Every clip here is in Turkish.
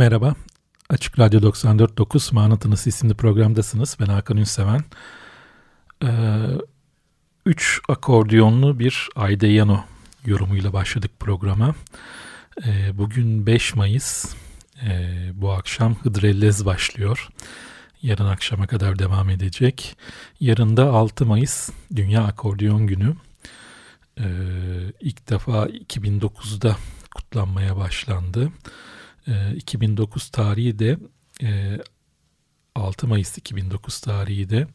Merhaba, Açık Radyo 94.9 Manatınız isimli programdasınız. Ben Hakan Ünseven. Ee, üç akordiyonlu bir Aydeyano yorumuyla başladık programa. Ee, bugün 5 Mayıs. Ee, bu akşam Hıdrellez başlıyor. Yarın akşama kadar devam edecek. Yarın da 6 Mayıs Dünya Akordiyon Günü. Ee, ilk defa 2009'da kutlanmaya başlandı. 2009 ee, tarihi de 6 e, Mayıs 2009 tarihi de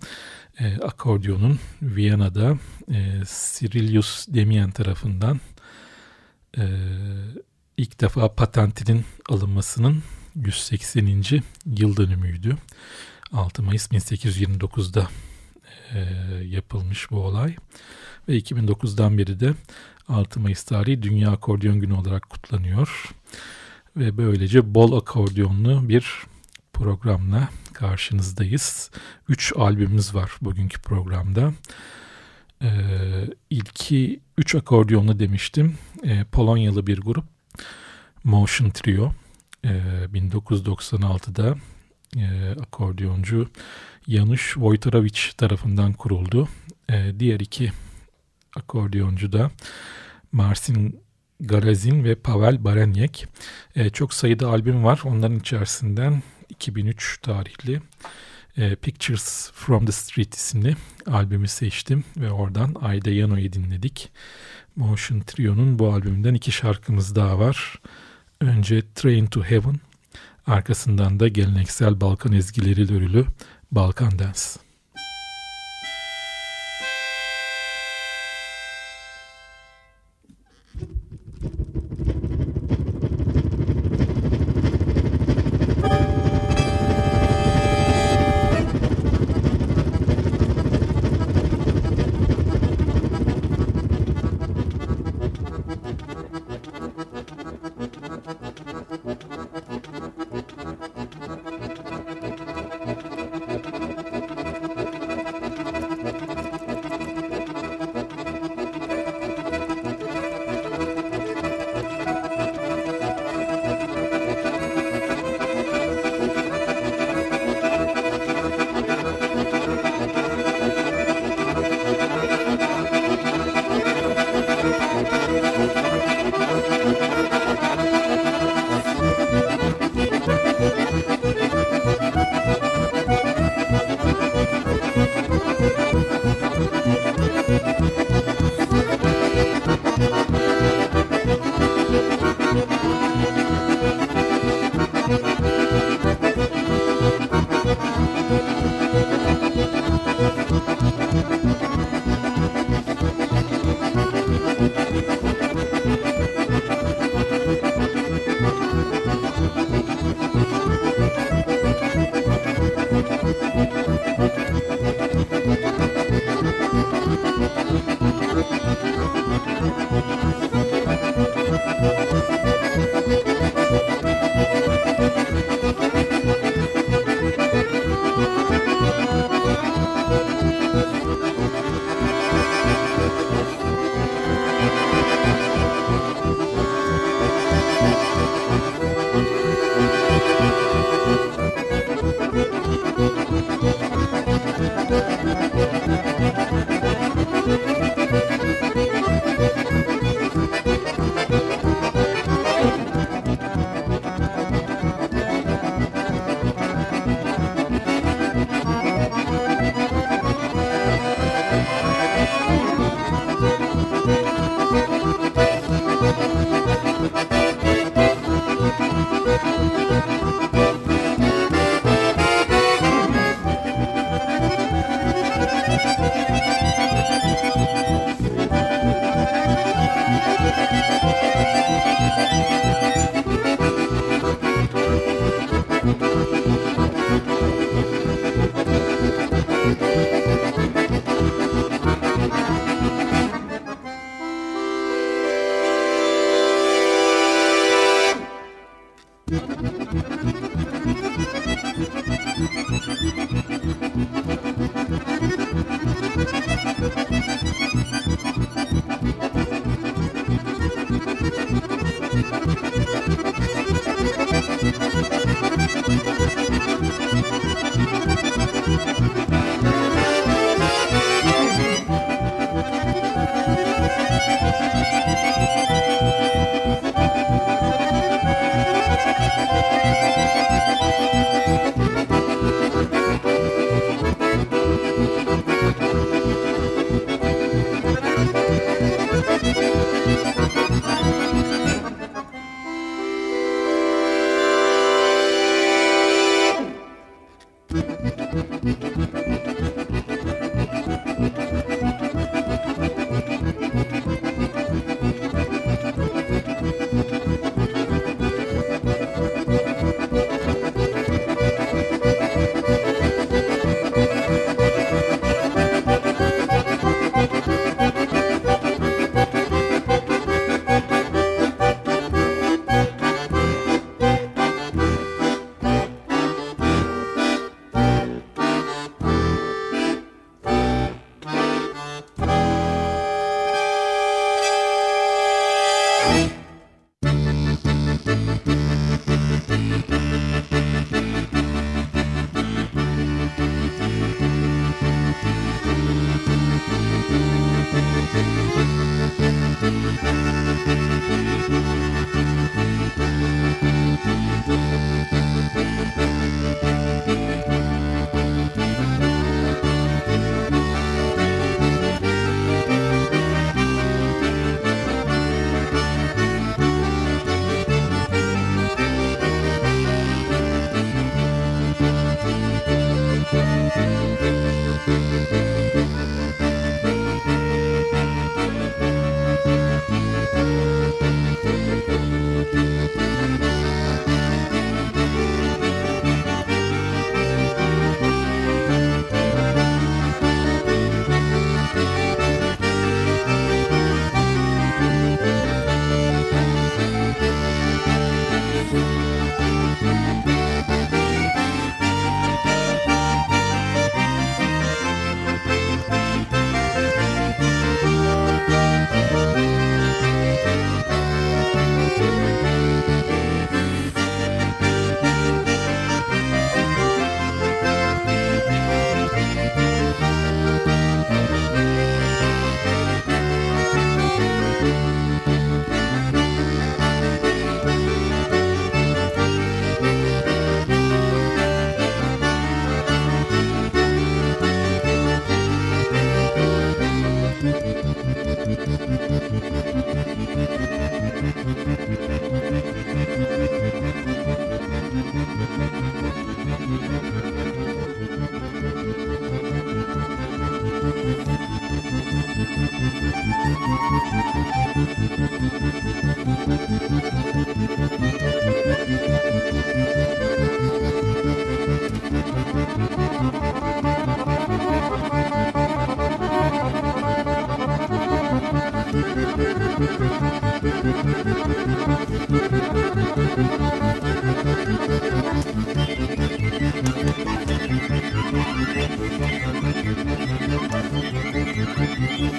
e, akordiyonun Viyana'da e, Cyrilius Demian tarafından ilk defa patentinin alınmasının 180. yıl dönümüydü. 6 Mayıs 1829'da yapılmış bu olay ve 2009'dan beri de 6 Mayıs tarihi Dünya Akordeon Günü olarak kutlanıyor ve böylece bol akordiyonlu bir programla karşınızdayız. Üç albümümüz var bugünkü programda. Ee, ilki üç akordiyonlu demiştim. Ee, Polonyalı bir grup. Motion Trio. Ee, 1996'da e, akordiyoncu Janusz Wojtorowicz tarafından kuruldu. Ee, diğer iki akordiyoncu da Marcin Garazin ve Pavel Barenyek. E, çok sayıda albüm var. Onların içerisinden 2003 tarihli e, Pictures from the Street isimli albümü seçtim ve oradan Ayda Yano'yu dinledik. Motion Trio'nun bu albümünden iki şarkımız daha var. Önce Train to Heaven, arkasından da geleneksel Balkan ezgileri örülü Balkan Dance.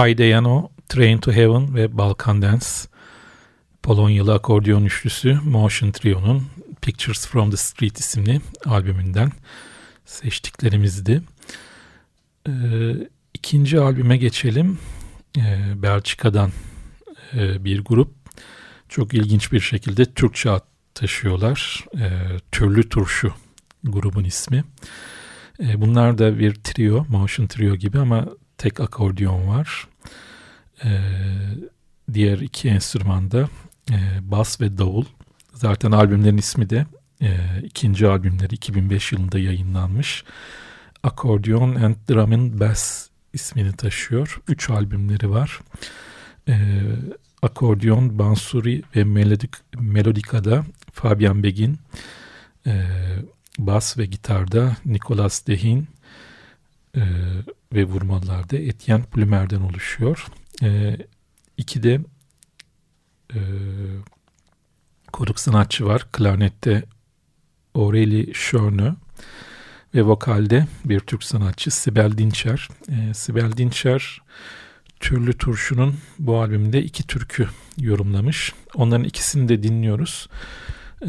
Aideyano, Train to Heaven ve Balkan Dance. Polonyalı akordeon üçlüsü Motion Trio'nun Pictures from the Street isimli albümünden seçtiklerimizdi. Ee, ikinci albüme geçelim. Ee, Belçika'dan e, bir grup. Çok ilginç bir şekilde Türkçe taşıyorlar. Ee, Türlü Turşu grubun ismi. Ee, bunlar da bir trio, motion trio gibi ama tek akordeon var. Ee, diğer iki enstrümanda e, bas ve davul. Zaten albümlerin ismi de e, ikinci albümleri 2005 yılında yayınlanmış. Accordion and Drum and Bass ismini taşıyor. Üç albümleri var. E, akordeon, bansuri ve melodik, melodikada Fabian Begin, e, bas ve gitarda Nicolas Dehin e, ve vurmalarda Etienne Plumer'den oluşuyor. E, iki de e, konuk sanatçı var. Klarnette Aureli Schörne ve vokalde bir Türk sanatçı Sibel Dinçer. E, Sibel Dinçer Türlü Turşu'nun bu albümünde iki türkü yorumlamış. Onların ikisini de dinliyoruz. Ee,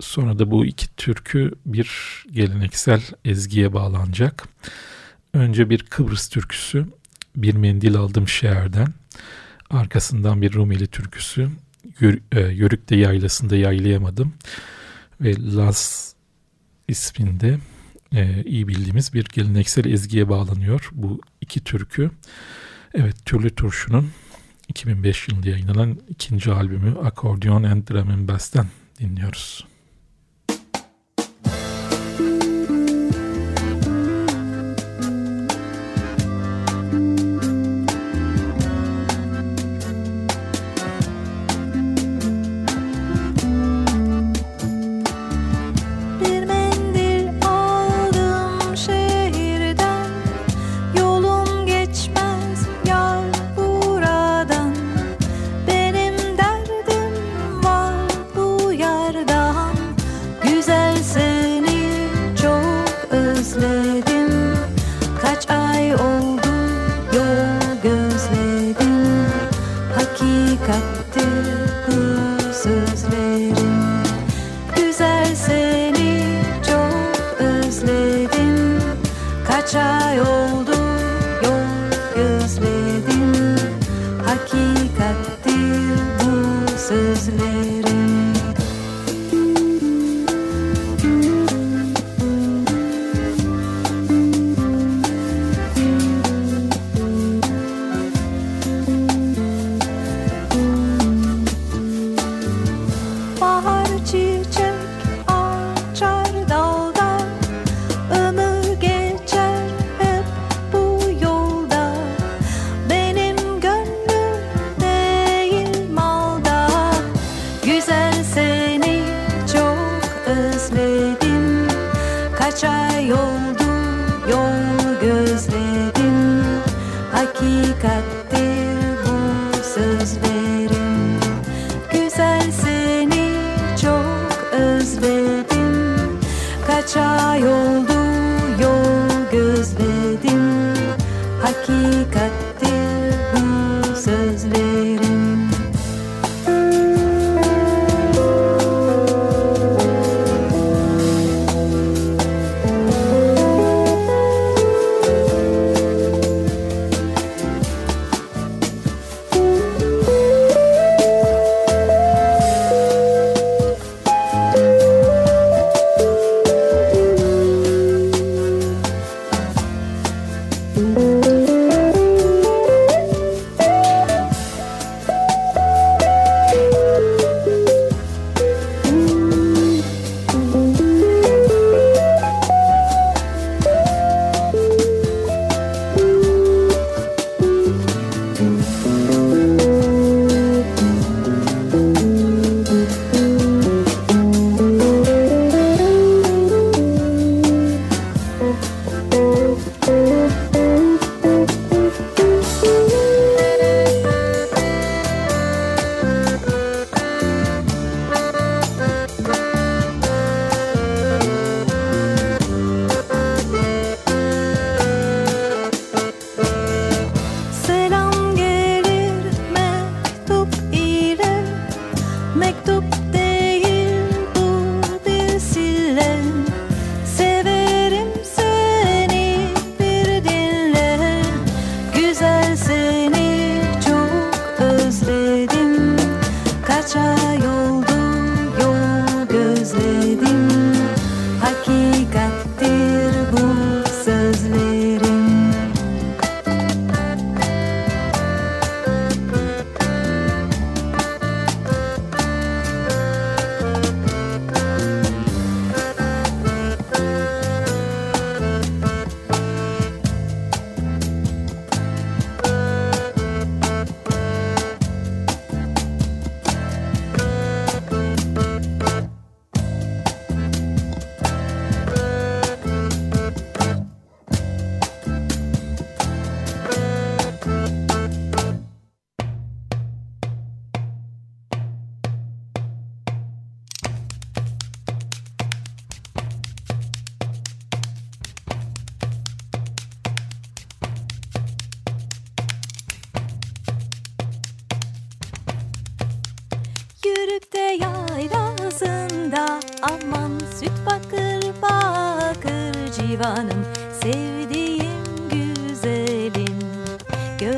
sonra da bu iki türkü bir geleneksel ezgiye bağlanacak. Önce bir Kıbrıs türküsü, bir mendil aldım şehirden. Arkasından bir Rumeli türküsü, Yör, e, Yörük'te yaylasında yaylayamadım. Ve Laz isminde e, iyi bildiğimiz bir geleneksel ezgiye bağlanıyor bu iki türkü. Evet, Türlü Turşu'nun 2005 yılında yayınlanan ikinci albümü Accordion and Drum and Bass'ten dinliyoruz.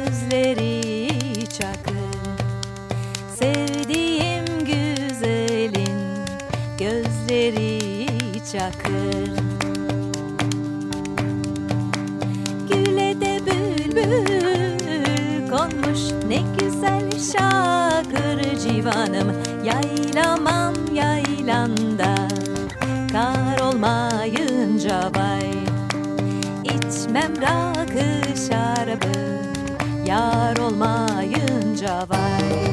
gözleri çakır Sevdiğim güzelin gözleri çakır Güle de bülbül konmuş ne güzel şakır civanım. Yaylamam yaylanda kar olmayınca bay içmem rakı şarabı yar olmayınca vay.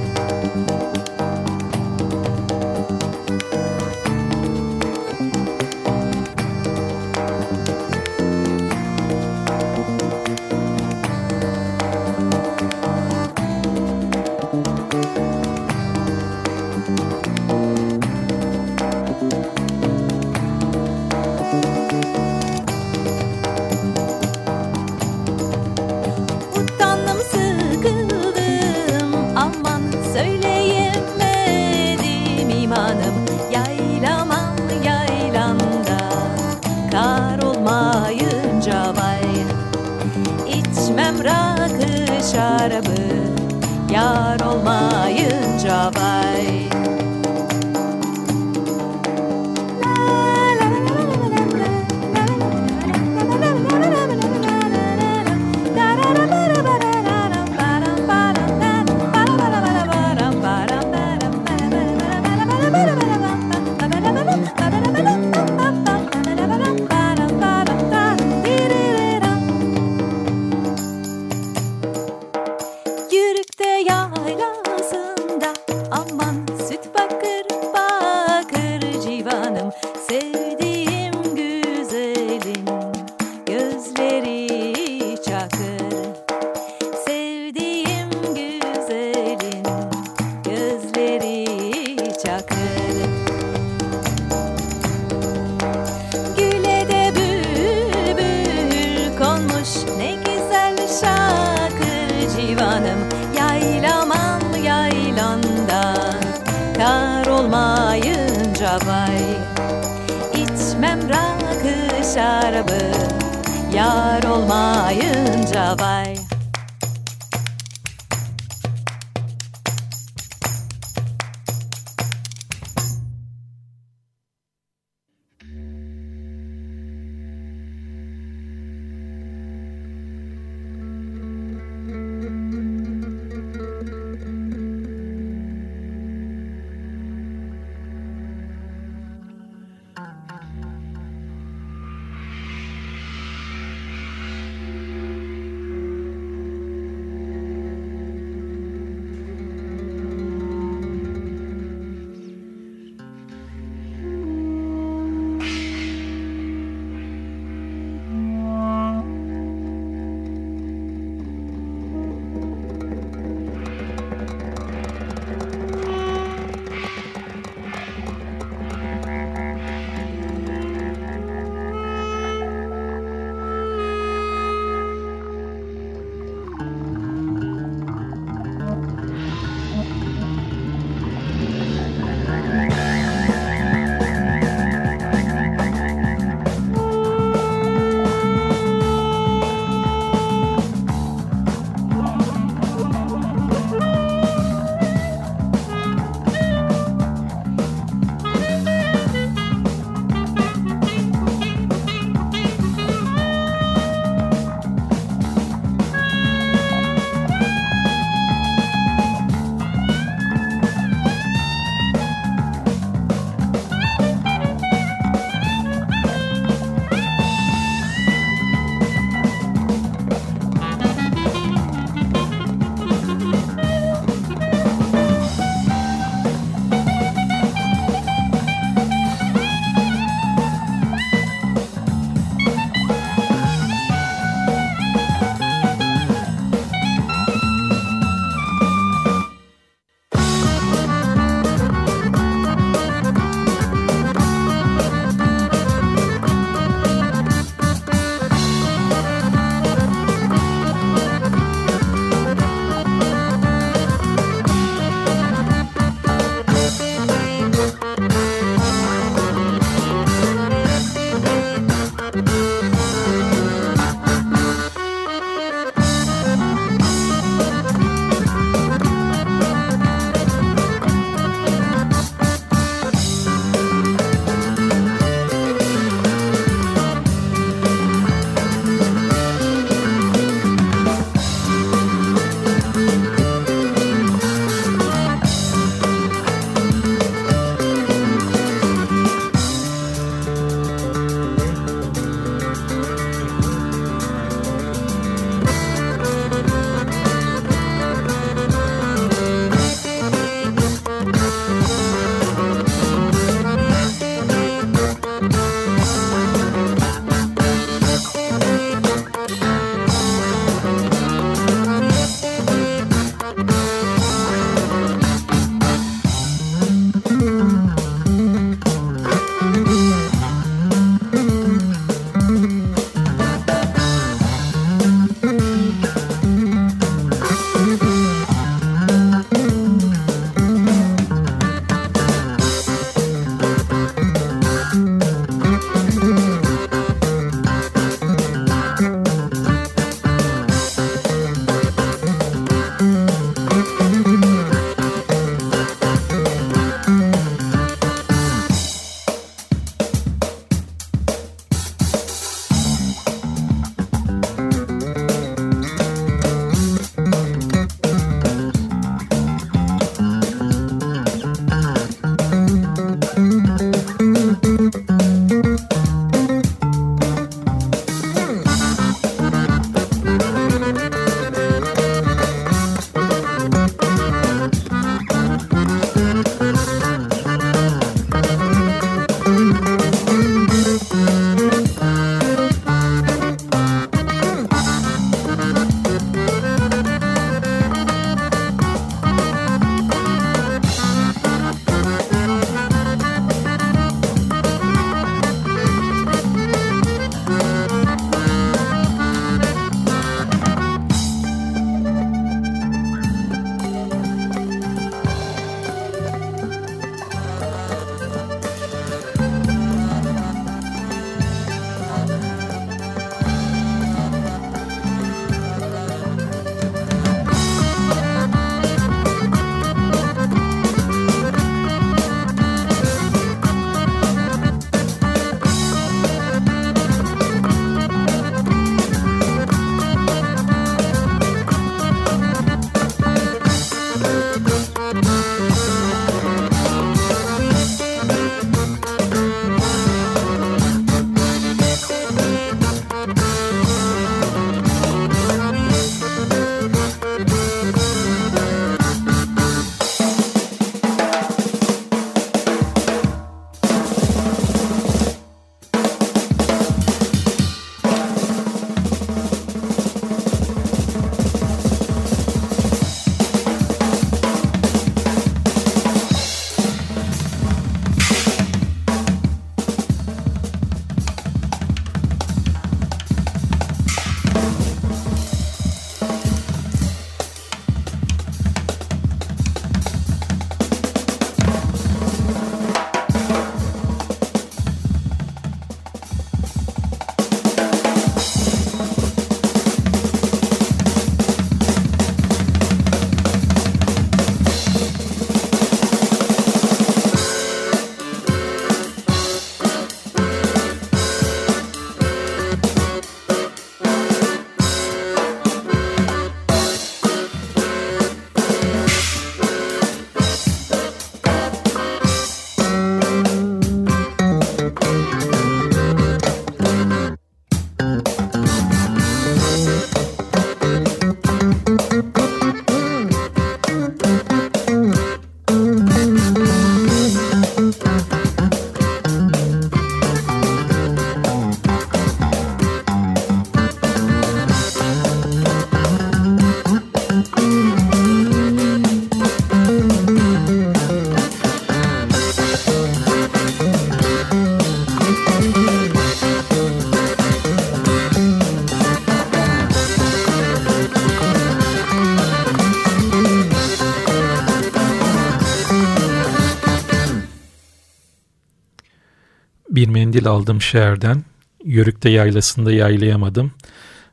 Mendil aldım şehirden. Yörükte yaylasında yaylayamadım.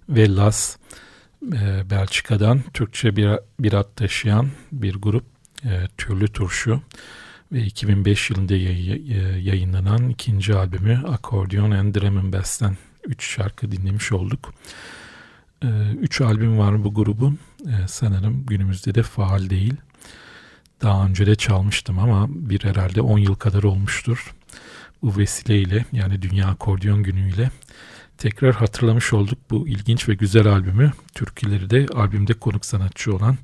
Ve Las e, Belçika'dan Türkçe bir, bir ad taşıyan bir grup e, Türlü Turşu ve 2005 yılında yayınlanan ikinci albümü Accordion and Drum Bass'ten 3 şarkı dinlemiş olduk. 3 albüm var bu grubun. Sanırım günümüzde de faal değil. Daha önce de çalmıştım ama bir herhalde 10 yıl kadar olmuştur. Bu vesileyle yani Dünya Akordeon Günü'yle tekrar hatırlamış olduk bu ilginç ve güzel albümü. Türküleri de albümde konuk sanatçı olan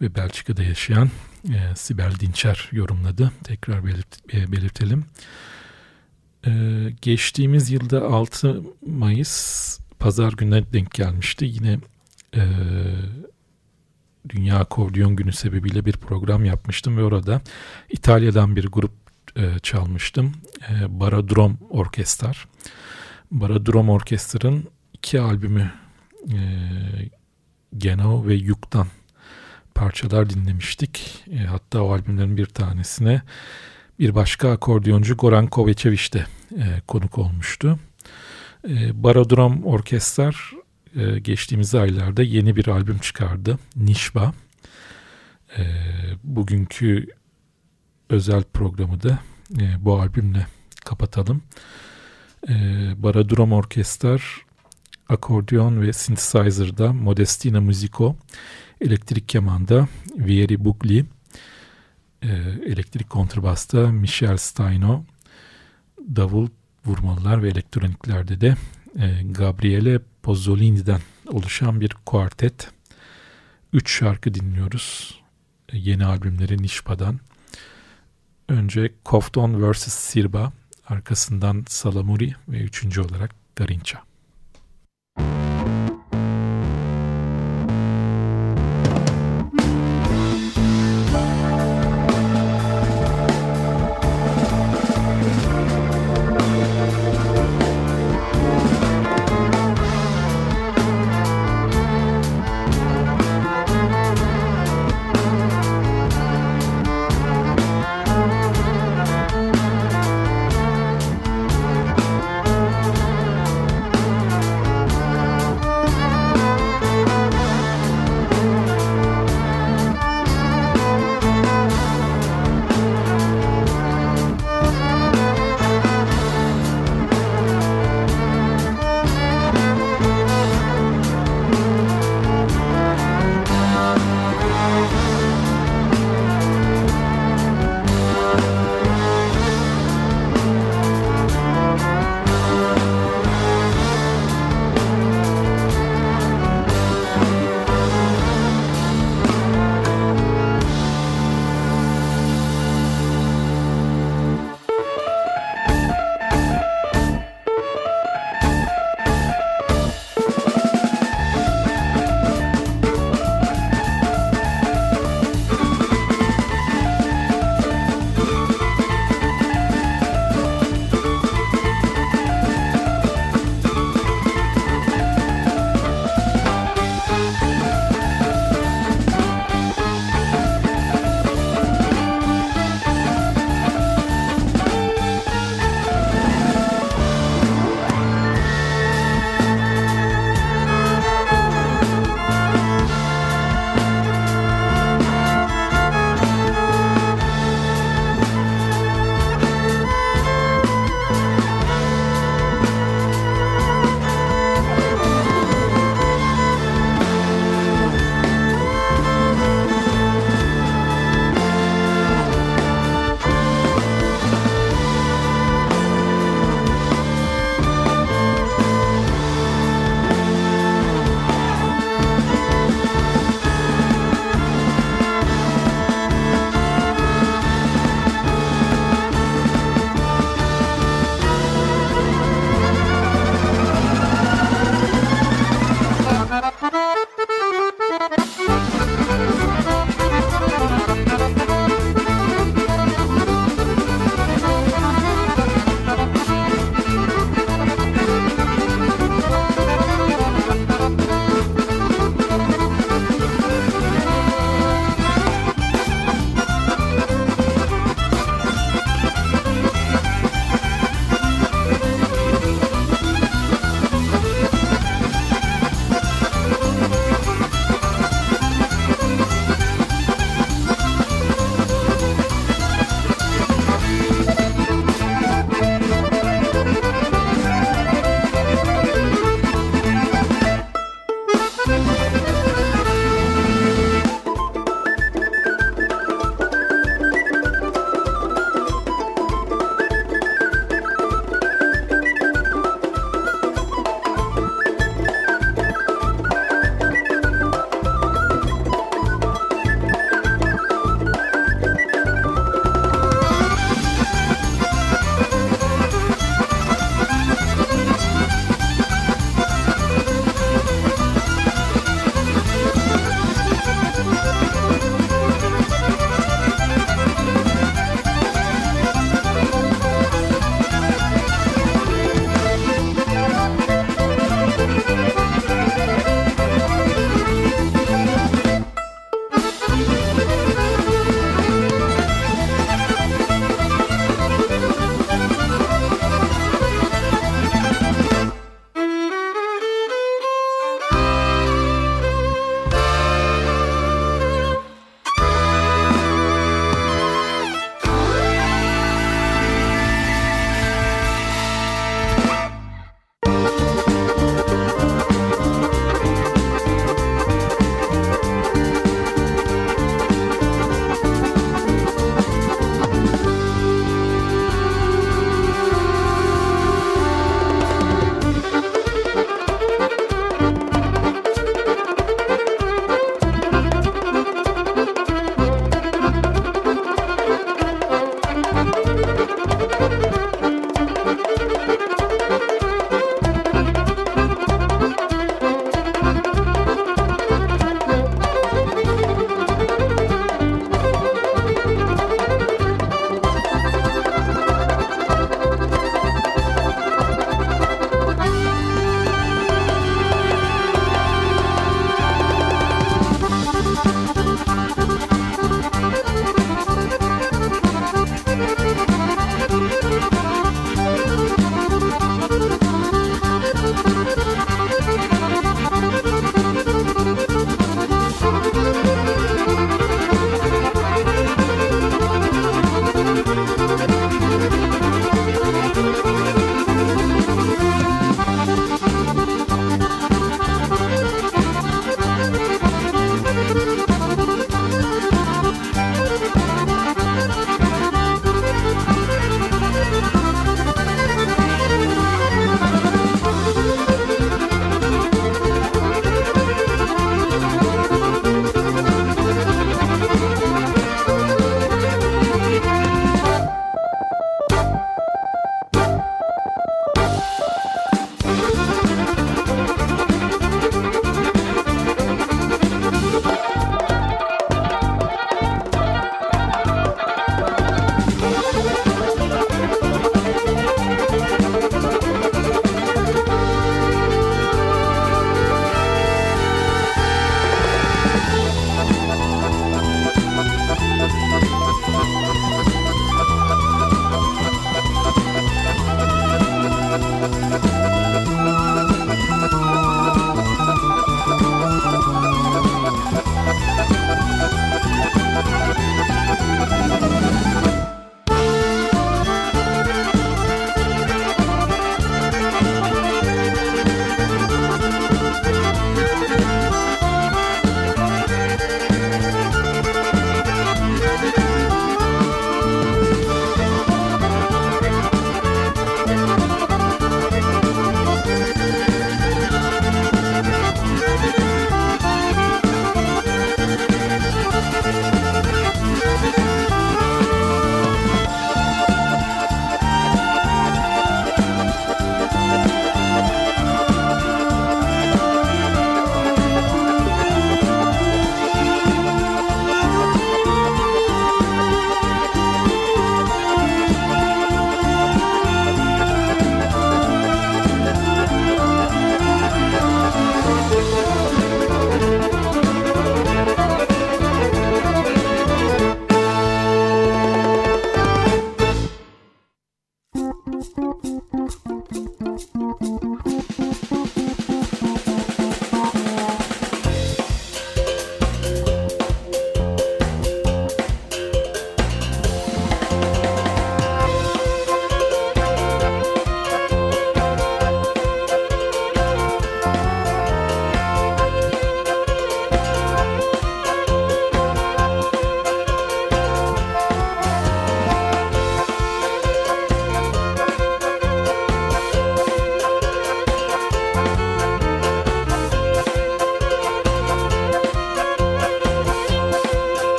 ve Belçika'da yaşayan e, Sibel Dinçer yorumladı. Tekrar belirt, e, belirtelim. E, geçtiğimiz yılda 6 Mayıs pazar gününe denk gelmişti. Yine e, Dünya Akordeon Günü sebebiyle bir program yapmıştım ve orada İtalya'dan bir grup e, çalmıştım. E, Baradrom Orkestrar. Baradrom Orkestra'nın iki albümü e, Genau ve Yuk'tan parçalar dinlemiştik. E, hatta o albümlerin bir tanesine bir başka akordiyoncu Goran Kovacevic de e, konuk olmuştu. E, Baradrom Orkestrar e, geçtiğimiz aylarda yeni bir albüm çıkardı. Nişba. E, bugünkü özel programı da e, bu albümle kapatalım. E, Baradrom Orkestrar akordeon ve synthesizer'da Modestina Musico, elektrik kemanda Vieri Bugli, e, elektrik kontrbasta Michel Steino, davul vurmalılar ve elektroniklerde de e, Gabriele Pozzolini'den oluşan bir kuartet. Üç şarkı dinliyoruz. E, yeni albümleri Nişpa'dan. Önce Kofton vs. Sirba, arkasından Salamuri ve üçüncü olarak Garinça.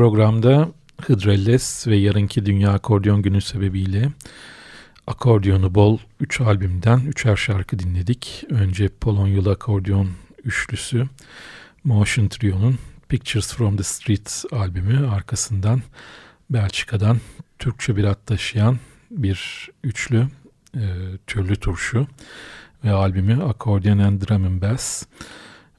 Programda Hıdrellez ve yarınki Dünya Akordeon Günü sebebiyle akordiyonu bol 3 albümden 3'er şarkı dinledik. Önce Polonyalı akordeon üçlüsü Motion Trio'nun Pictures from the Street albümü arkasından Belçika'dan Türkçe bir ad taşıyan bir üçlü e, türlü turşu ve albümü Accordion and Drum and Bass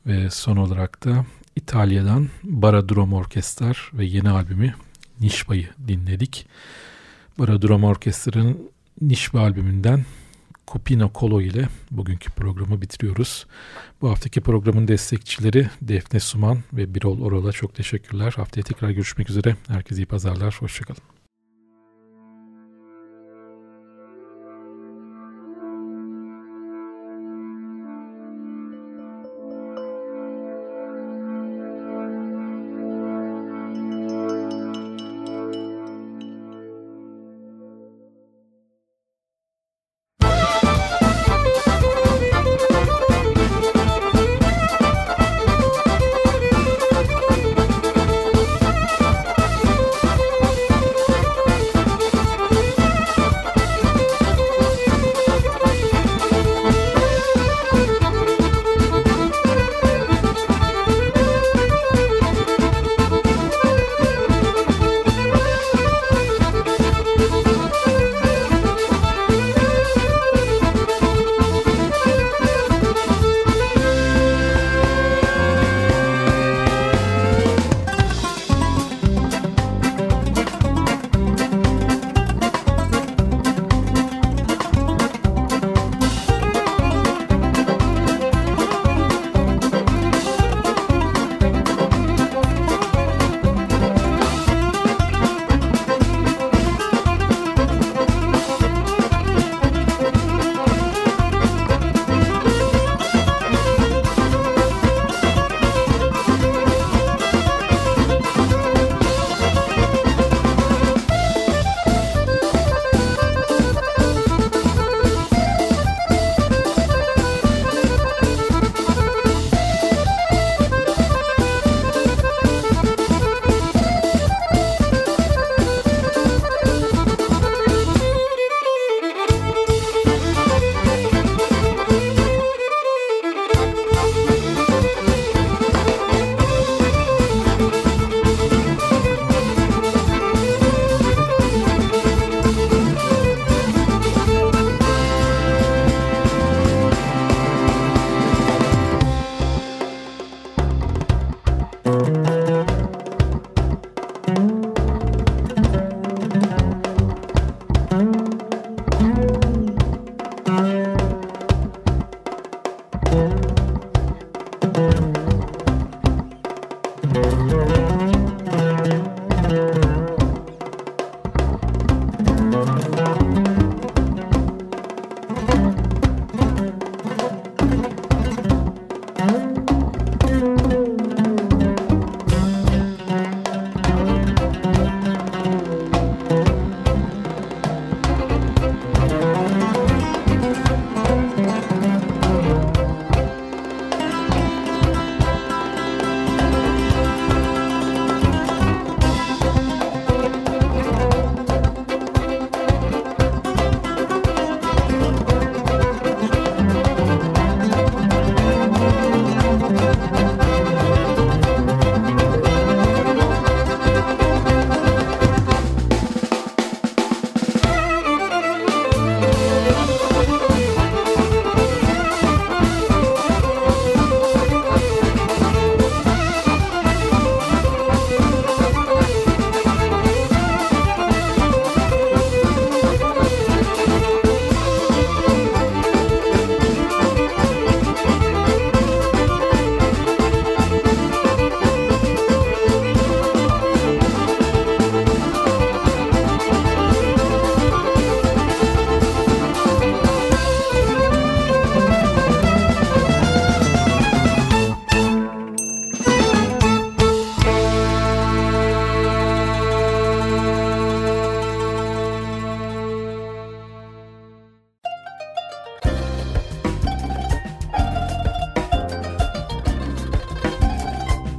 ve son olarak da İtalya'dan Baradrom Orkestrar ve yeni albümü Nişba'yı dinledik. Baradrom Orkestra'nın Nişba albümünden Cupino Colo ile bugünkü programı bitiriyoruz. Bu haftaki programın destekçileri Defne Suman ve Birol Oral'a çok teşekkürler. Haftaya tekrar görüşmek üzere. Herkese iyi pazarlar. Hoşçakalın.